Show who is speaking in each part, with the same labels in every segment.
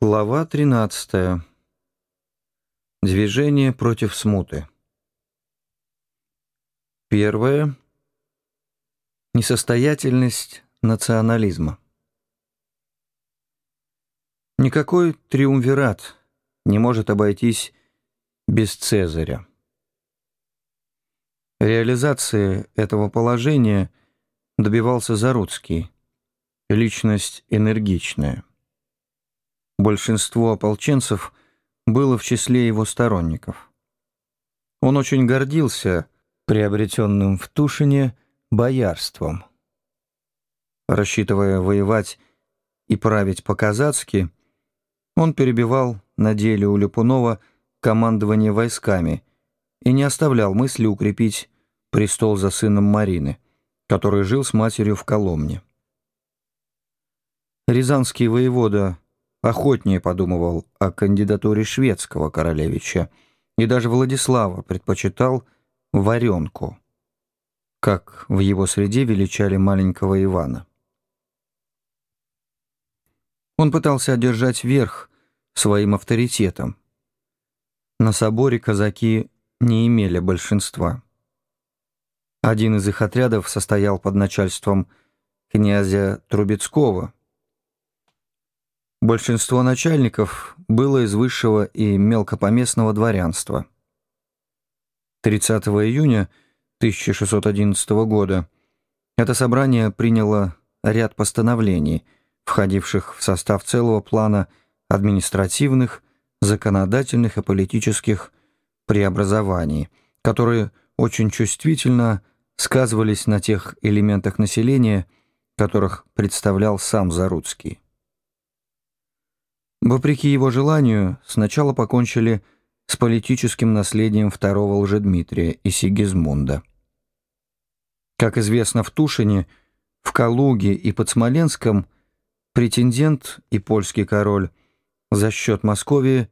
Speaker 1: Глава 13. Движение против смуты. Первое. Несостоятельность национализма. Никакой триумвират не может обойтись без Цезаря. Реализации этого положения добивался Заруцкий, личность энергичная. Большинство ополченцев было в числе его сторонников. Он очень гордился приобретенным в Тушине боярством. Рассчитывая воевать и править по-казацки, он перебивал на деле у Липунова командование войсками и не оставлял мысли укрепить престол за сыном Марины, который жил с матерью в Коломне. Рязанский воевода охотнее подумывал о кандидатуре шведского королевича и даже Владислава предпочитал варенку, как в его среде величали маленького Ивана. Он пытался одержать верх своим авторитетом. На соборе казаки не имели большинства. Один из их отрядов состоял под начальством князя Трубецкого – Большинство начальников было из высшего и мелкопоместного дворянства. 30 июня 1611 года это собрание приняло ряд постановлений, входивших в состав целого плана административных, законодательных и политических преобразований, которые очень чувствительно сказывались на тех элементах населения, которых представлял сам Заруцкий. Вопреки его желанию, сначала покончили с политическим наследием второго Лжедмитрия и Сигизмунда. Как известно в Тушине, в Калуге и под Смоленском претендент и польский король за счет Московии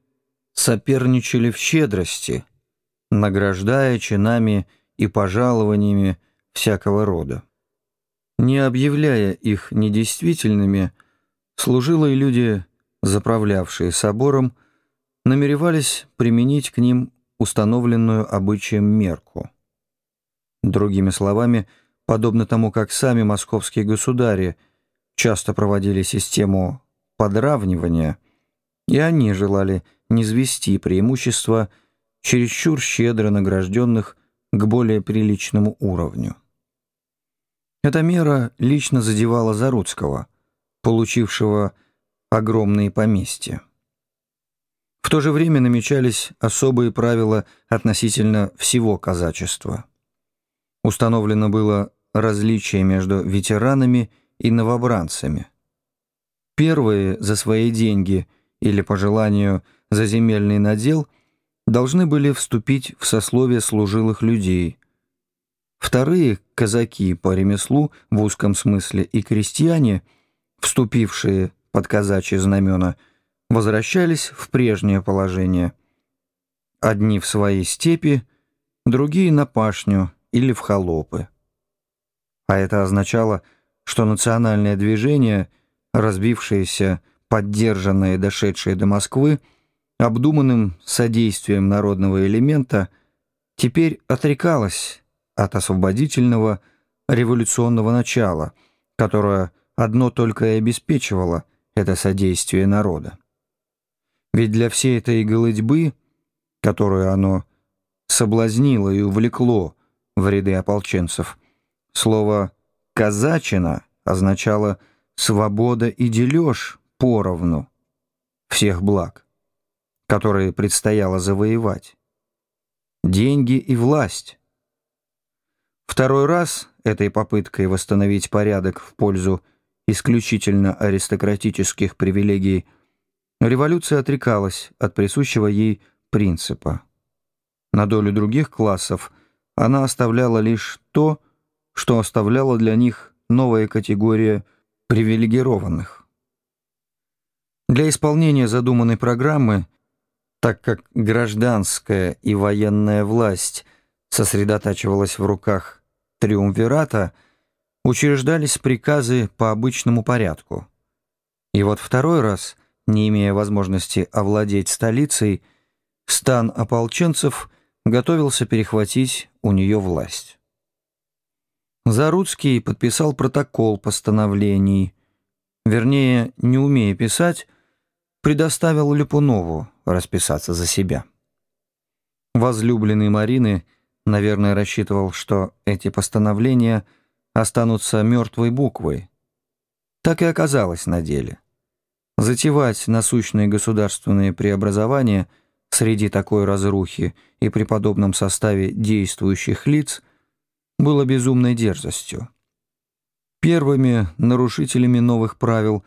Speaker 1: соперничали в щедрости, награждая чинами и пожалованиями всякого рода. Не объявляя их недействительными, служилые люди – заправлявшие собором, намеревались применить к ним установленную обычаем мерку. Другими словами, подобно тому, как сами московские государи часто проводили систему подравнивания, и они желали низвести преимущество чересчур щедро награжденных к более приличному уровню. Эта мера лично задевала Заруцкого, получившего огромные поместья. В то же время намечались особые правила относительно всего казачества. Установлено было различие между ветеранами и новобранцами. Первые за свои деньги или по желанию за земельный надел должны были вступить в сословие служилых людей. Вторые – казаки по ремеслу в узком смысле и крестьяне, вступившие под казачьи знамена, возвращались в прежнее положение. Одни в свои степи, другие на пашню или в холопы. А это означало, что национальное движение, разбившееся, поддержанное и дошедшее до Москвы, обдуманным содействием народного элемента, теперь отрекалось от освободительного революционного начала, которое одно только и обеспечивало – это содействие народа. Ведь для всей этой голытьбы, которую оно соблазнило и увлекло в ряды ополченцев, слово «казачина» означало «свобода и дележ поровну» всех благ, которые предстояло завоевать. Деньги и власть. Второй раз этой попыткой восстановить порядок в пользу исключительно аристократических привилегий, революция отрекалась от присущего ей принципа. На долю других классов она оставляла лишь то, что оставляла для них новая категория привилегированных. Для исполнения задуманной программы, так как гражданская и военная власть сосредотачивалась в руках триумвирата – учреждались приказы по обычному порядку. И вот второй раз не имея возможности овладеть столицей, стан ополченцев готовился перехватить у нее власть. Заруцкий подписал протокол постановлений, вернее, не умея писать, предоставил Липунову расписаться за себя. Возлюбленный Марины, наверное, рассчитывал, что эти постановления останутся мертвой буквой. Так и оказалось на деле. Затевать насущные государственные преобразования среди такой разрухи и при подобном составе действующих лиц было безумной дерзостью. Первыми нарушителями новых правил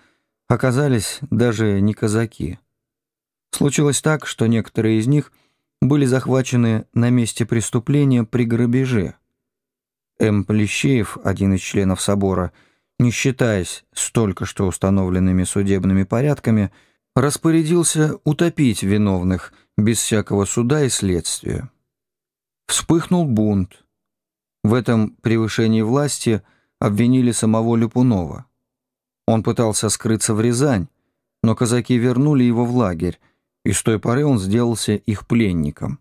Speaker 1: оказались даже не казаки. Случилось так, что некоторые из них были захвачены на месте преступления при грабеже. М. Плещеев, один из членов собора, не считаясь столько что установленными судебными порядками, распорядился утопить виновных без всякого суда и следствия. Вспыхнул бунт. В этом превышении власти обвинили самого Люпунова. Он пытался скрыться в Рязань, но казаки вернули его в лагерь, и с той поры он сделался их пленником.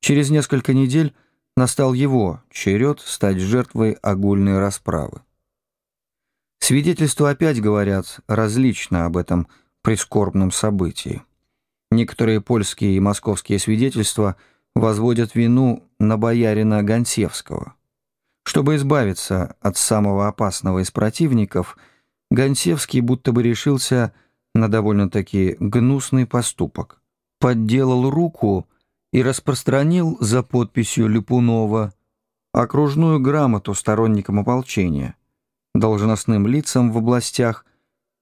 Speaker 1: Через несколько недель настал его черед стать жертвой огульной расправы. Свидетельства опять говорят различно об этом прискорбном событии. Некоторые польские и московские свидетельства возводят вину на боярина Гонсевского. Чтобы избавиться от самого опасного из противников, Гонсевский будто бы решился на довольно-таки гнусный поступок. Подделал руку и распространил за подписью Липунова окружную грамоту сторонникам ополчения, должностным лицам в областях,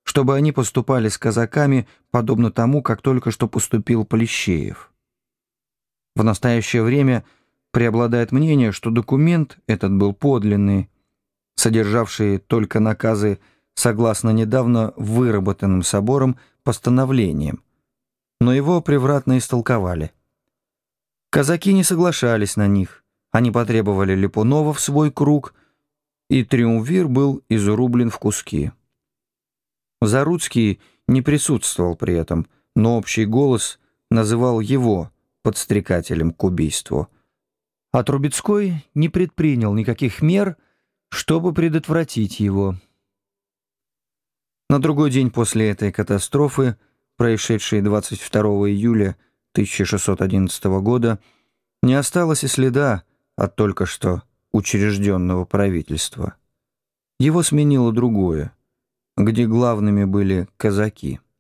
Speaker 1: чтобы они поступали с казаками подобно тому, как только что поступил Полищеев. В настоящее время преобладает мнение, что документ этот был подлинный, содержавший только наказы согласно недавно выработанным собором постановлениям, но его превратно истолковали. Казаки не соглашались на них, они потребовали Липунова в свой круг, и триумвир был изрублен в куски. Заруцкий не присутствовал при этом, но общий голос называл его подстрекателем к убийству. А Трубецкой не предпринял никаких мер, чтобы предотвратить его. На другой день после этой катастрофы, происшедшей 22 июля 1611 года, не осталось и следа от только что учрежденного правительства. Его сменило другое, где главными были казаки –